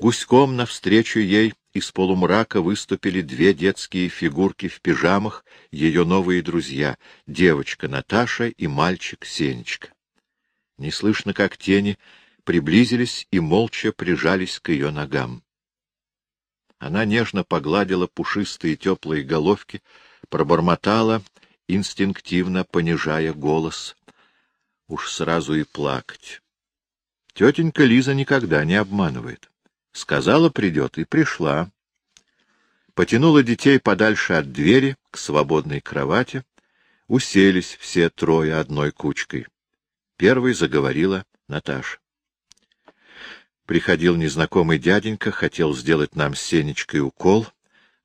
Гуськом навстречу ей из полумрака выступили две детские фигурки в пижамах, ее новые друзья — девочка Наташа и мальчик Сенечка. Не слышно, как тени приблизились и молча прижались к ее ногам. Она нежно погладила пушистые теплые головки, пробормотала, инстинктивно понижая голос. Уж сразу и плакать. Тетенька Лиза никогда не обманывает. Сказала, придет, и пришла. Потянула детей подальше от двери к свободной кровати. Уселись все трое одной кучкой. Первой заговорила Наташа. Приходил незнакомый дяденька, хотел сделать нам с Сенечкой укол,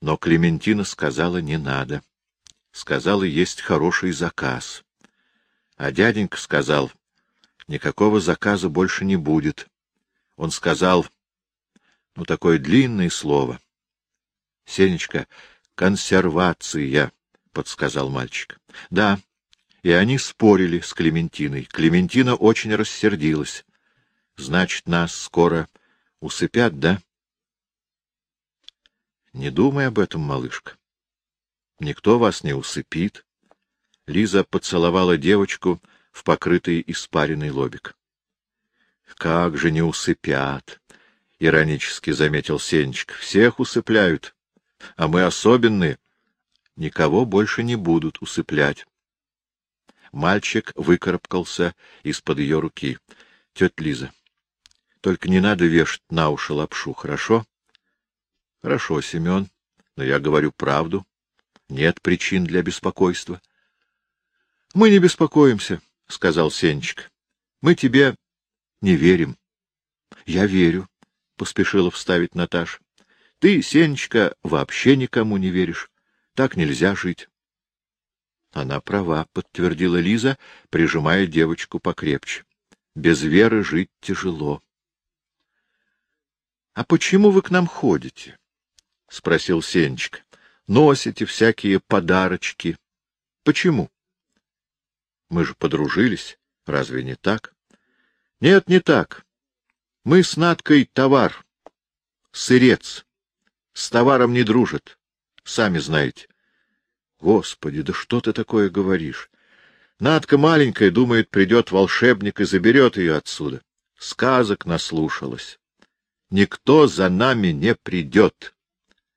но Клементина сказала, не надо. Сказала, есть хороший заказ. А дяденька сказал, никакого заказа больше не будет. Он сказал, ну, такое длинное слово. — Сенечка, консервация, — подсказал мальчик. — Да. И они спорили с Клементиной. Клементина очень рассердилась. Значит, нас скоро усыпят, да? Не думай об этом, малышка. Никто вас не усыпит. Лиза поцеловала девочку в покрытый испаренный лобик. — Как же не усыпят! — иронически заметил Сенечка. — Всех усыпляют, а мы особенные. Никого больше не будут усыплять. Мальчик выкарабкался из-под ее руки. — Тетя Лиза, только не надо вешать на уши лапшу, хорошо? — Хорошо, Семен, но я говорю правду. Нет причин для беспокойства. — Мы не беспокоимся, — сказал Сенечка. — Мы тебе не верим. — Я верю, — поспешила вставить Наташа. — Ты, Сенечка, вообще никому не веришь. Так нельзя жить. — Она права, — подтвердила Лиза, прижимая девочку покрепче. — Без веры жить тяжело. — А почему вы к нам ходите? — спросил Сенечка. — Носите всякие подарочки. — Почему? — Мы же подружились. Разве не так? — Нет, не так. Мы с Надкой товар. Сырец. С товаром не дружат. Сами знаете. Господи, да что ты такое говоришь? Надка маленькая, думает, придет волшебник и заберет ее отсюда. Сказок наслушалась никто за нами не придет.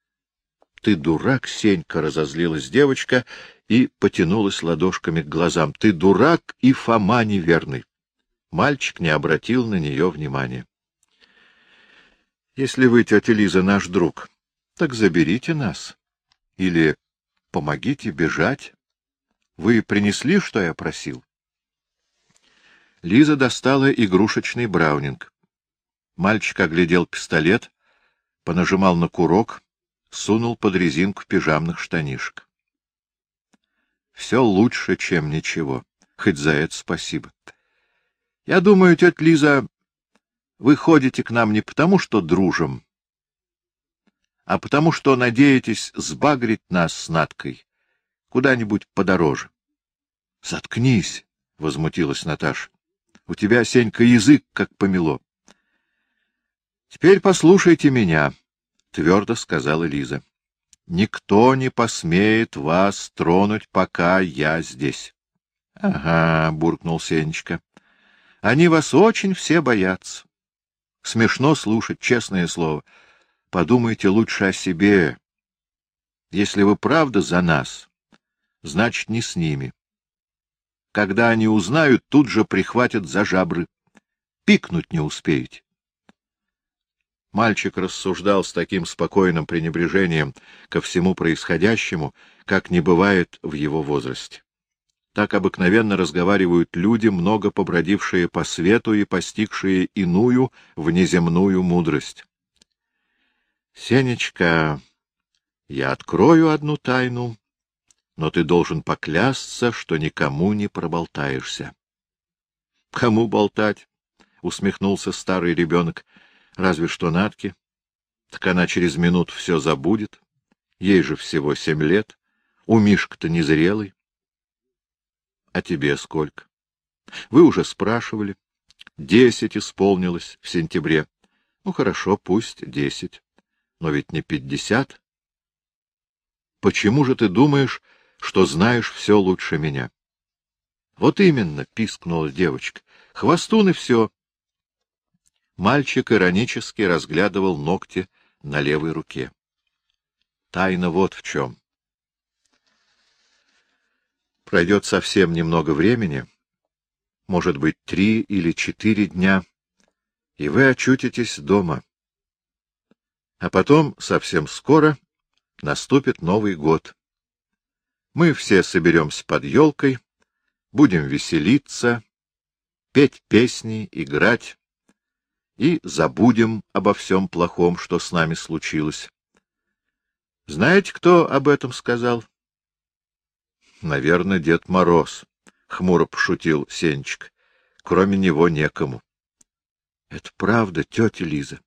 — Ты дурак, Сенька, — разозлилась девочка и потянулась ладошками к глазам. — Ты дурак и Фома неверный. Мальчик не обратил на нее внимания. — Если вы, тетя Лиза, наш друг, так заберите нас. Или помогите бежать. Вы принесли, что я просил? Лиза достала игрушечный браунинг. Мальчик оглядел пистолет, понажимал на курок, сунул под резинку пижамных штанишек. Все лучше, чем ничего. Хоть за это спасибо. Я думаю, тетя Лиза, вы ходите к нам не потому, что дружим, а потому, что надеетесь сбагрить нас с Надкой куда-нибудь подороже. — Заткнись, — возмутилась Наташа. — У тебя, Сенька, язык как помело. — Теперь послушайте меня, — твердо сказала Лиза. — Никто не посмеет вас тронуть, пока я здесь. — Ага, — буркнул Сенечка. — Они вас очень все боятся. Смешно слушать, честное слово. Подумайте лучше о себе. Если вы правда за нас, значит, не с ними. Когда они узнают, тут же прихватят за жабры. Пикнуть не успеете. Мальчик рассуждал с таким спокойным пренебрежением ко всему происходящему, как не бывает в его возрасте. Так обыкновенно разговаривают люди, много побродившие по свету и постигшие иную внеземную мудрость. — Сенечка, я открою одну тайну, но ты должен поклясться, что никому не проболтаешься. — Кому болтать? — усмехнулся старый ребенок. Разве что Натке. Так она через минуту все забудет. Ей же всего семь лет. У Мишка-то незрелый. А тебе сколько? Вы уже спрашивали. Десять исполнилось в сентябре. Ну, хорошо, пусть десять, но ведь не пятьдесят. Почему же ты думаешь, что знаешь все лучше меня? — Вот именно, — пискнула девочка. — Хвостун и все. Мальчик иронически разглядывал ногти на левой руке. Тайна вот в чем. Пройдет совсем немного времени, может быть, три или четыре дня, и вы очутитесь дома. А потом, совсем скоро, наступит Новый год. Мы все соберемся под елкой, будем веселиться, петь песни, играть и забудем обо всем плохом, что с нами случилось. Знаете, кто об этом сказал? — Наверное, Дед Мороз, — хмуро пошутил Сенчик. — Кроме него некому. — Это правда, тетя Лиза.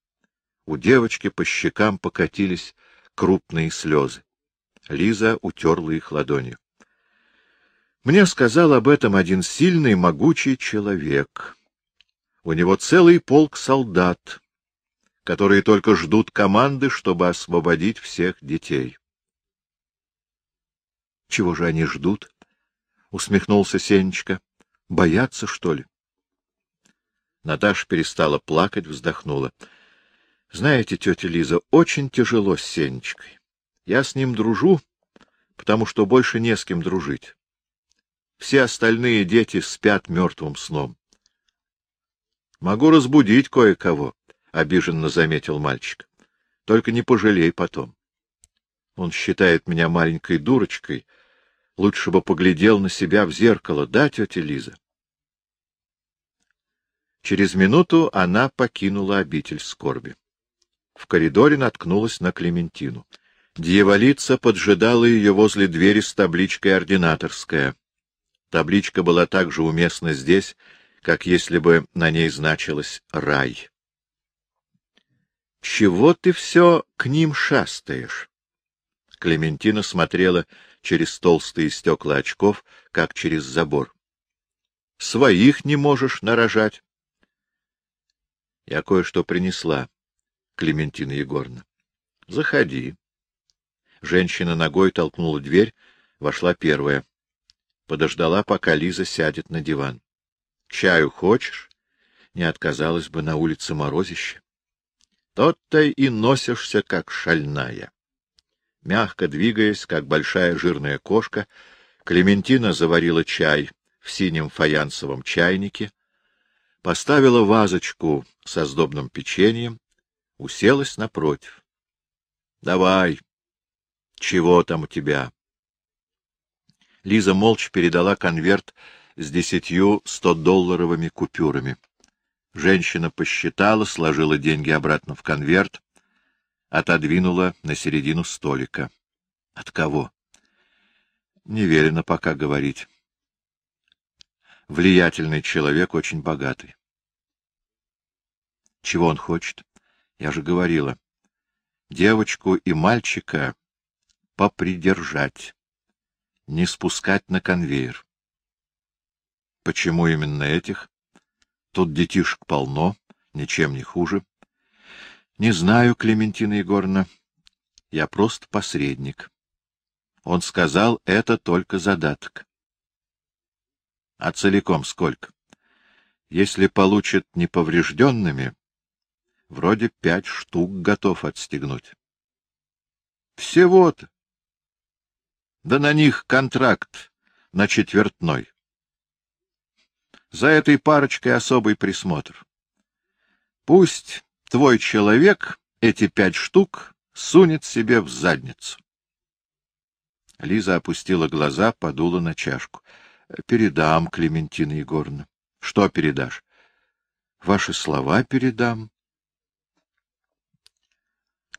У девочки по щекам покатились крупные слезы. Лиза утерла их ладонью. Мне сказал об этом один сильный, могучий человек. У него целый полк солдат, которые только ждут команды, чтобы освободить всех детей. — Чего же они ждут? — усмехнулся Сенечка. — Боятся, что ли? Наташа перестала плакать, вздохнула. — Знаете, тетя Лиза, очень тяжело с Сенечкой. Я с ним дружу, потому что больше не с кем дружить. Все остальные дети спят мертвым сном. — Могу разбудить кое-кого, — обиженно заметил мальчик. — Только не пожалей потом. Он считает меня маленькой дурочкой. Лучше бы поглядел на себя в зеркало, да, тетя Лиза? Через минуту она покинула обитель скорби. В коридоре наткнулась на Клементину. Дьяволица поджидала ее возле двери с табличкой «Ординаторская». Табличка была так же уместна здесь, как если бы на ней значилось «рай». — Чего ты все к ним шастаешь? Клементина смотрела через толстые стекла очков, как через забор. — Своих не можешь нарожать. — Я кое-что принесла, Клементина Егоровна. — Заходи. Женщина ногой толкнула дверь, вошла первая подождала, пока Лиза сядет на диван. — Чаю хочешь? Не отказалась бы на улице морозище. Тот-то и носишься, как шальная. Мягко двигаясь, как большая жирная кошка, Клементина заварила чай в синем фаянсовом чайнике, поставила вазочку со сдобным печеньем, уселась напротив. — Давай, чего там у тебя? Лиза молча передала конверт с десятью стодолларовыми купюрами. Женщина посчитала, сложила деньги обратно в конверт, отодвинула на середину столика. — От кого? — Не пока говорить. Влиятельный человек, очень богатый. — Чего он хочет? Я же говорила. Девочку и мальчика попридержать не спускать на конвейер. Почему именно этих? Тут детишек полно, ничем не хуже. Не знаю, Клементина Егоровна. Я просто посредник. Он сказал, это только задаток. А целиком сколько? Если получит неповрежденными, вроде пять штук готов отстегнуть. Всего-то. Да на них контракт на четвертной. За этой парочкой особый присмотр. Пусть твой человек эти пять штук сунет себе в задницу. Лиза опустила глаза, подула на чашку. — Передам, Клементина Егоровна. — Что передашь? — Ваши слова передам.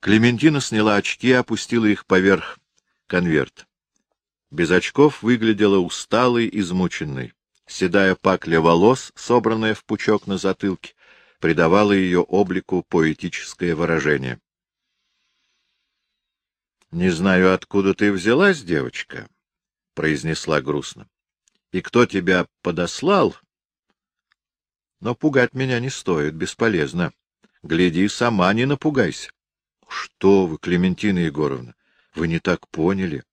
Клементина сняла очки и опустила их поверх конверта без очков выглядела усталой, измученной. Седая пакля волос, собранная в пучок на затылке, придавала ее облику поэтическое выражение. — Не знаю, откуда ты взялась, девочка, — произнесла грустно. — И кто тебя подослал? Но пугать меня не стоит, бесполезно. Гляди, сама не напугайся. — Что вы, Клементина Егоровна, вы не так поняли.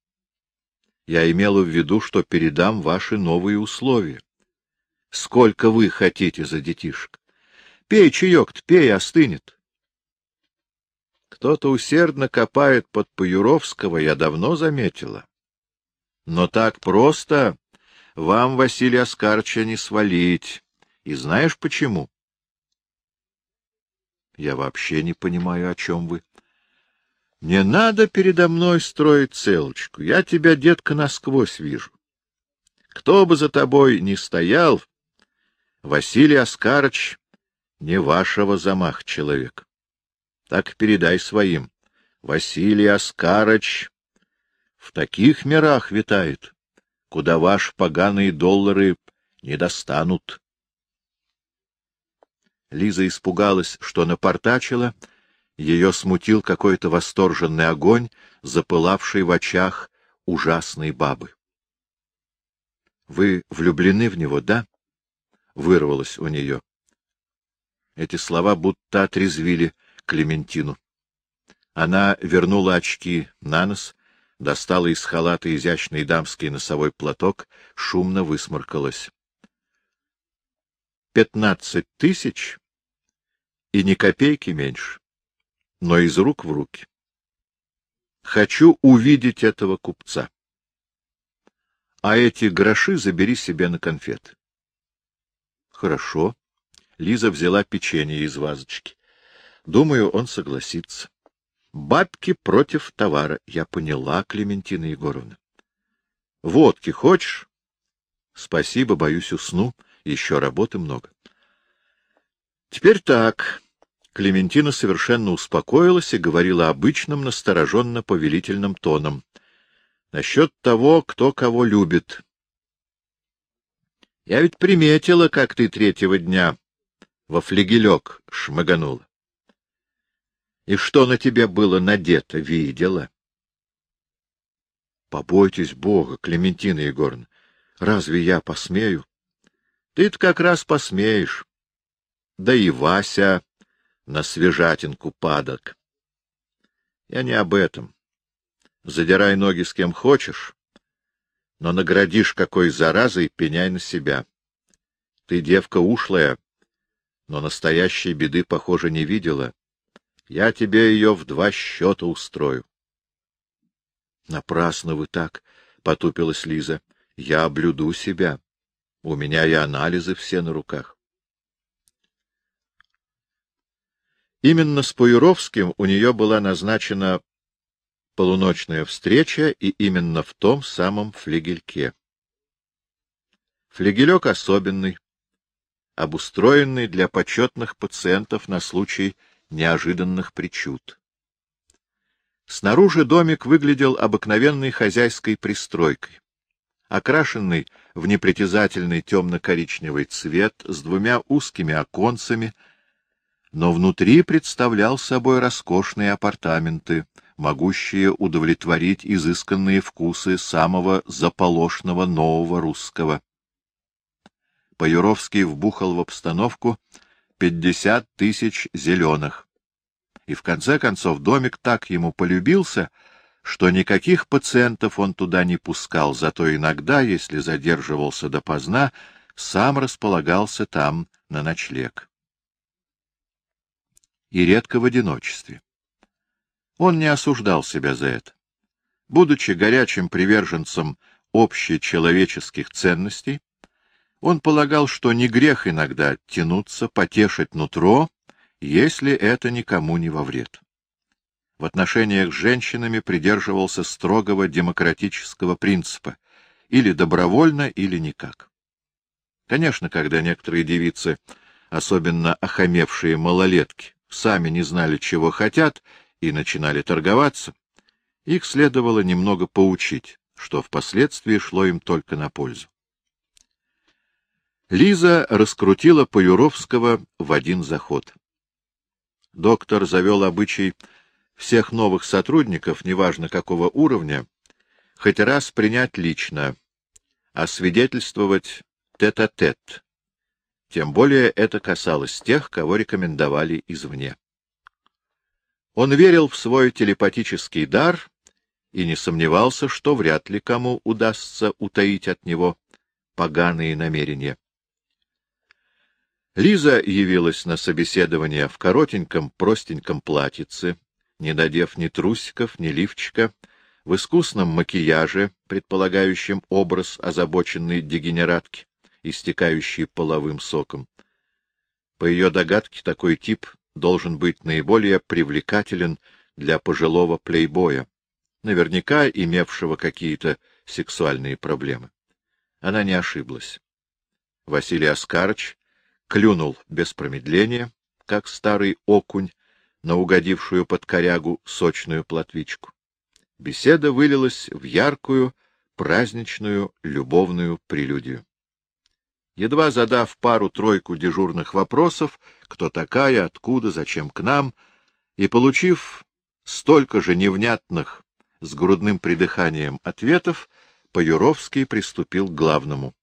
Я имела в виду, что передам ваши новые условия. Сколько вы хотите за детишек? Пей чаек-то, пей, остынет. Кто-то усердно копает под Паюровского, я давно заметила. Но так просто вам, Василий Оскарча, не свалить. И знаешь почему? Я вообще не понимаю, о чем вы. Не надо передо мной строить целочку. Я тебя, детка, насквозь вижу. Кто бы за тобой ни стоял, Василий Оскарыч не вашего замах человек. Так передай своим. Василий Оскарыч в таких мирах витает, куда ваши поганые доллары не достанут. Лиза испугалась, что напортачила, ее смутил какой-то восторженный огонь, запылавший в очах ужасной бабы. — Вы влюблены в него, да? — вырвалось у нее. Эти слова будто отрезвили Клементину. Она вернула очки на нос, достала из халата изящный дамский носовой платок, шумно высморкалась. — Пятнадцать тысяч и ни копейки меньше но из рук в руки. Хочу увидеть этого купца. А эти гроши забери себе на конфет. Хорошо. Лиза взяла печенье из вазочки. Думаю, он согласится. Бабки против товара. Я поняла, Клементина Егоровна. Водки хочешь? Спасибо, боюсь, усну. Еще работы много. Теперь так. Клементина совершенно успокоилась и говорила обычным, настороженно-повелительным тоном. Насчет того, кто кого любит. Я ведь приметила, как ты третьего дня во флегелек шмыганула. И что на тебе было надето, видела? Побойтесь Бога, Клементина Егоровна. Разве я посмею? Ты-то как раз посмеешь. Да и Вася на свежатинку падок. Я не об этом. Задирай ноги с кем хочешь, но наградишь какой заразой, пеняй на себя. Ты девка ушлая, но настоящей беды, похоже, не видела. Я тебе ее в два счета устрою. — Напрасно вы так, — потупилась Лиза. — Я блюду себя. У меня и анализы все на руках. Именно с Пуюровским у нее была назначена полуночная встреча, и именно в том самом флигельке. Флигелек особенный, обустроенный для почетных пациентов на случай неожиданных причуд. Снаружи домик выглядел обыкновенной хозяйской пристройкой, окрашенный в непритязательный темно-коричневый цвет с двумя узкими оконцами — но внутри представлял собой роскошные апартаменты, могущие удовлетворить изысканные вкусы самого заполошного нового русского. Паюровский вбухал в обстановку пятьдесят тысяч зеленых. И в конце концов домик так ему полюбился, что никаких пациентов он туда не пускал, зато иногда, если задерживался допоздна, сам располагался там на ночлег и редко в одиночестве. Он не осуждал себя за это. Будучи горячим приверженцем общечеловеческих ценностей, он полагал, что не грех иногда тянуться, потешить нутро, если это никому не во вред. В отношениях с женщинами придерживался строгого демократического принципа — или добровольно, или никак. Конечно, когда некоторые девицы, особенно охамевшие малолетки, сами не знали, чего хотят, и начинали торговаться, их следовало немного поучить, что впоследствии шло им только на пользу. Лиза раскрутила Паюровского в один заход. Доктор завел обычай всех новых сотрудников, неважно какого уровня, хоть раз принять лично, а свидетельствовать тет-а-тет, -тет, Тем более это касалось тех, кого рекомендовали извне. Он верил в свой телепатический дар и не сомневался, что вряд ли кому удастся утаить от него поганые намерения. Лиза явилась на собеседование в коротеньком, простеньком платьице, не надев ни трусиков, ни лифчика, в искусном макияже, предполагающем образ озабоченной дегенератки, истекающей половым соком. По ее догадке, такой тип должен быть наиболее привлекателен для пожилого плейбоя, наверняка имевшего какие-то сексуальные проблемы. Она не ошиблась. Василий Оскарыч клюнул без промедления, как старый окунь, на угодившую под корягу сочную плотвичку. Беседа вылилась в яркую, праздничную, любовную прелюдию. Едва задав пару-тройку дежурных вопросов, кто такая, откуда, зачем к нам, и получив столько же невнятных с грудным придыханием ответов, Паюровский приступил к главному.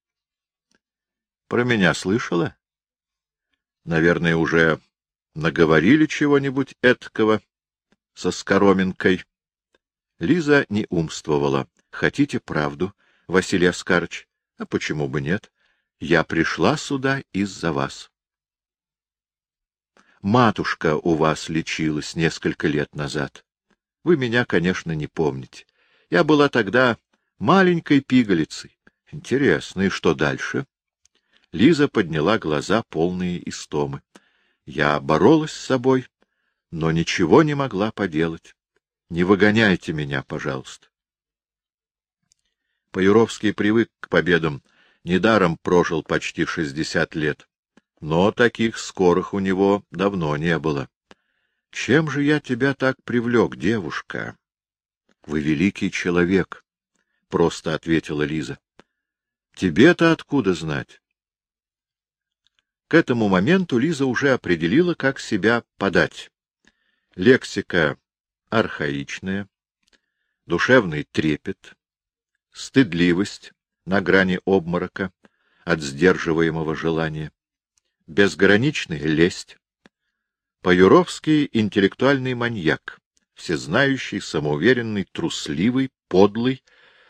— Про меня слышала? — Наверное, уже наговорили чего-нибудь эткого со скороминкой. Лиза не умствовала. — Хотите правду, Василий Оскарыч? А почему бы нет? Я пришла сюда из-за вас. Матушка у вас лечилась несколько лет назад. Вы меня, конечно, не помните. Я была тогда маленькой пигалицей. Интересно, и что дальше? Лиза подняла глаза, полные истомы. Я боролась с собой, но ничего не могла поделать. Не выгоняйте меня, пожалуйста. Паюровский привык к победам недаром прожил почти шестьдесят лет, но таких скорых у него давно не было. — Чем же я тебя так привлек, девушка? — Вы великий человек, — просто ответила Лиза. — Тебе-то откуда знать? К этому моменту Лиза уже определила, как себя подать. Лексика архаичная, душевный трепет, стыдливость, на грани обморока от сдерживаемого желания, безграничная лесть, Паюровский интеллектуальный маньяк, всезнающий, самоуверенный, трусливый, подлый,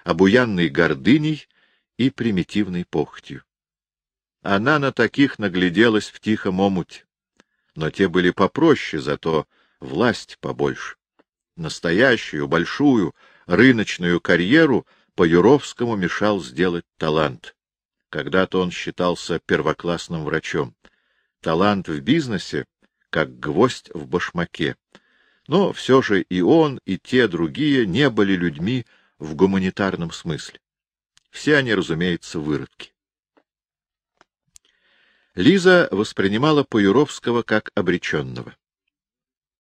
обуянный гордыней и примитивной похотью. Она на таких нагляделась в тихом омуте, но те были попроще, зато власть побольше. Настоящую, большую, рыночную карьеру по Юровскому мешал сделать талант. Когда-то он считался первоклассным врачом. Талант в бизнесе, как гвоздь в башмаке. Но все же и он, и те другие не были людьми в гуманитарном смысле. Все они, разумеется, выродки. Лиза воспринимала Паюровского как обреченного.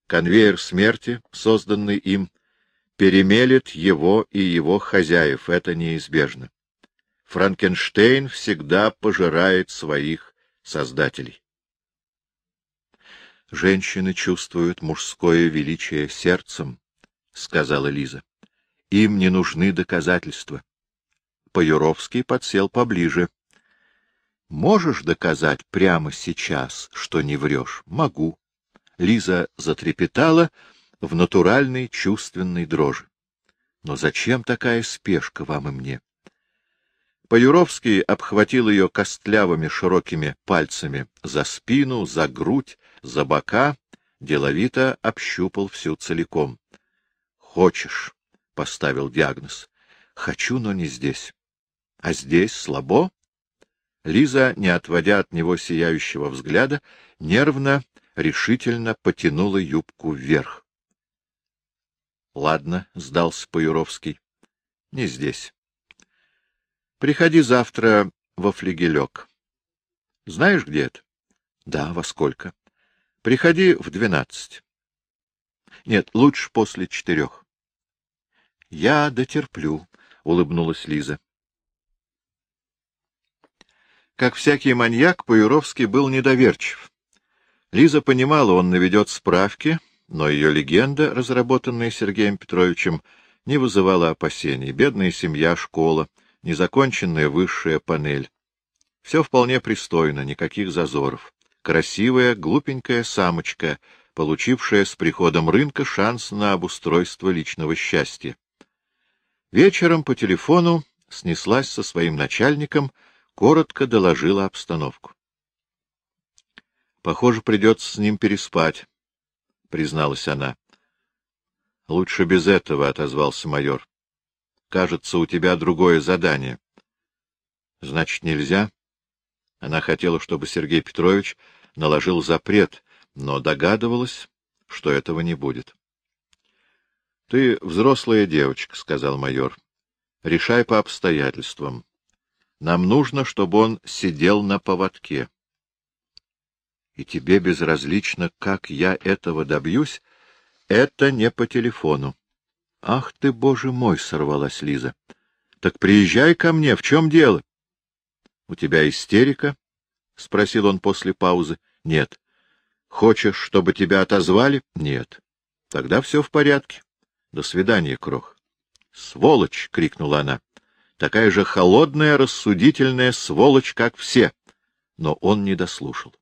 Конвейер смерти, созданный им, перемелет его и его хозяев, это неизбежно. Франкенштейн всегда пожирает своих создателей. Женщины чувствуют мужское величие сердцем, — сказала Лиза. Им не нужны доказательства. Паюровский подсел поближе. — Можешь доказать прямо сейчас, что не врешь? — Могу. Лиза затрепетала, — в натуральной чувственной дрожи. Но зачем такая спешка вам и мне? Паюровский обхватил ее костлявыми широкими пальцами за спину, за грудь, за бока, деловито общупал всю целиком. — Хочешь, — поставил диагноз. — Хочу, но не здесь. — А здесь слабо? Лиза, не отводя от него сияющего взгляда, нервно, решительно потянула юбку вверх. Ладно, сдался Паюровский. Не здесь. Приходи завтра во флигелек. Знаешь, где это? Да, во сколько? Приходи в двенадцать. Нет, лучше после четырех. Я дотерплю, — улыбнулась Лиза. Как всякий маньяк, Паюровский был недоверчив. Лиза понимала, он наведет справки, но ее легенда, разработанная Сергеем Петровичем, не вызывала опасений. Бедная семья, школа, незаконченная высшая панель. Все вполне пристойно, никаких зазоров. Красивая, глупенькая самочка, получившая с приходом рынка шанс на обустройство личного счастья. Вечером по телефону снеслась со своим начальником, коротко доложила обстановку. — Похоже, придется с ним переспать, — призналась она. — Лучше без этого, — отозвался майор. — Кажется, у тебя другое задание. — Значит, нельзя? Она хотела, чтобы Сергей Петрович наложил запрет, но догадывалась, что этого не будет. — Ты взрослая девочка, — сказал майор. — Решай по обстоятельствам. Нам нужно, чтобы он сидел на поводке. — И тебе безразлично, как я этого добьюсь? Это не по телефону. — Ах ты, боже мой! — сорвалась Лиза. — Так приезжай ко мне, в чем дело? — У тебя истерика? — спросил он после паузы. — Нет. — Хочешь, чтобы тебя отозвали? — Нет. — Тогда все в порядке. До свидания, Крох. — Сволочь! — крикнула она. — Такая же холодная, рассудительная сволочь, как все. Но он не дослушал.